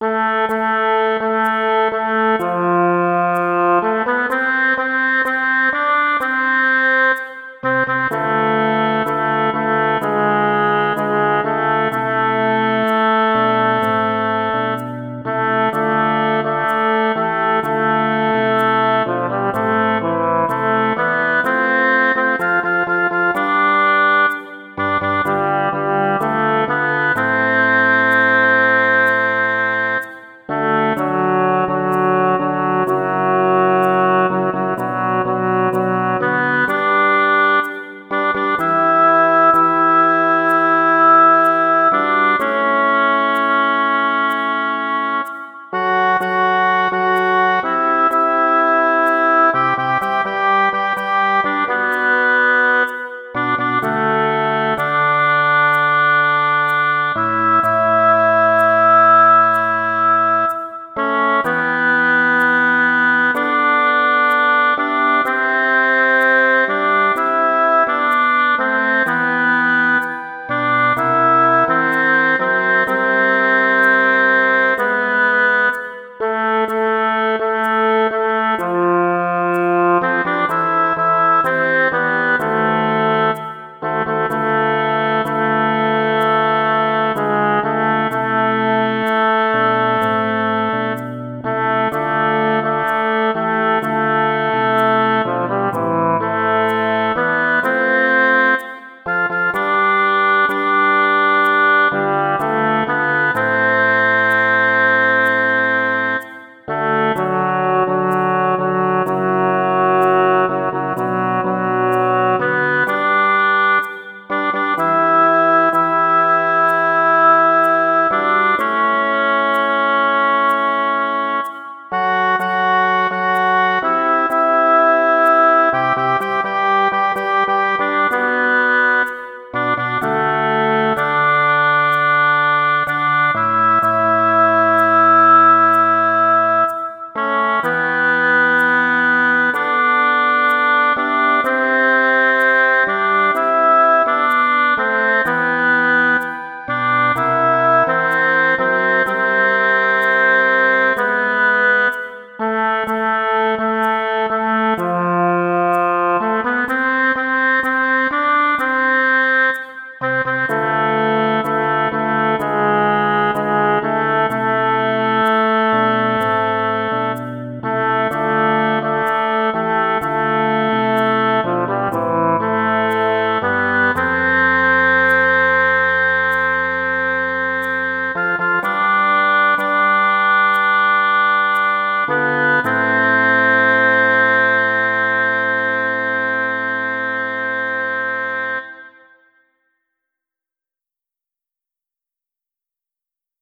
Música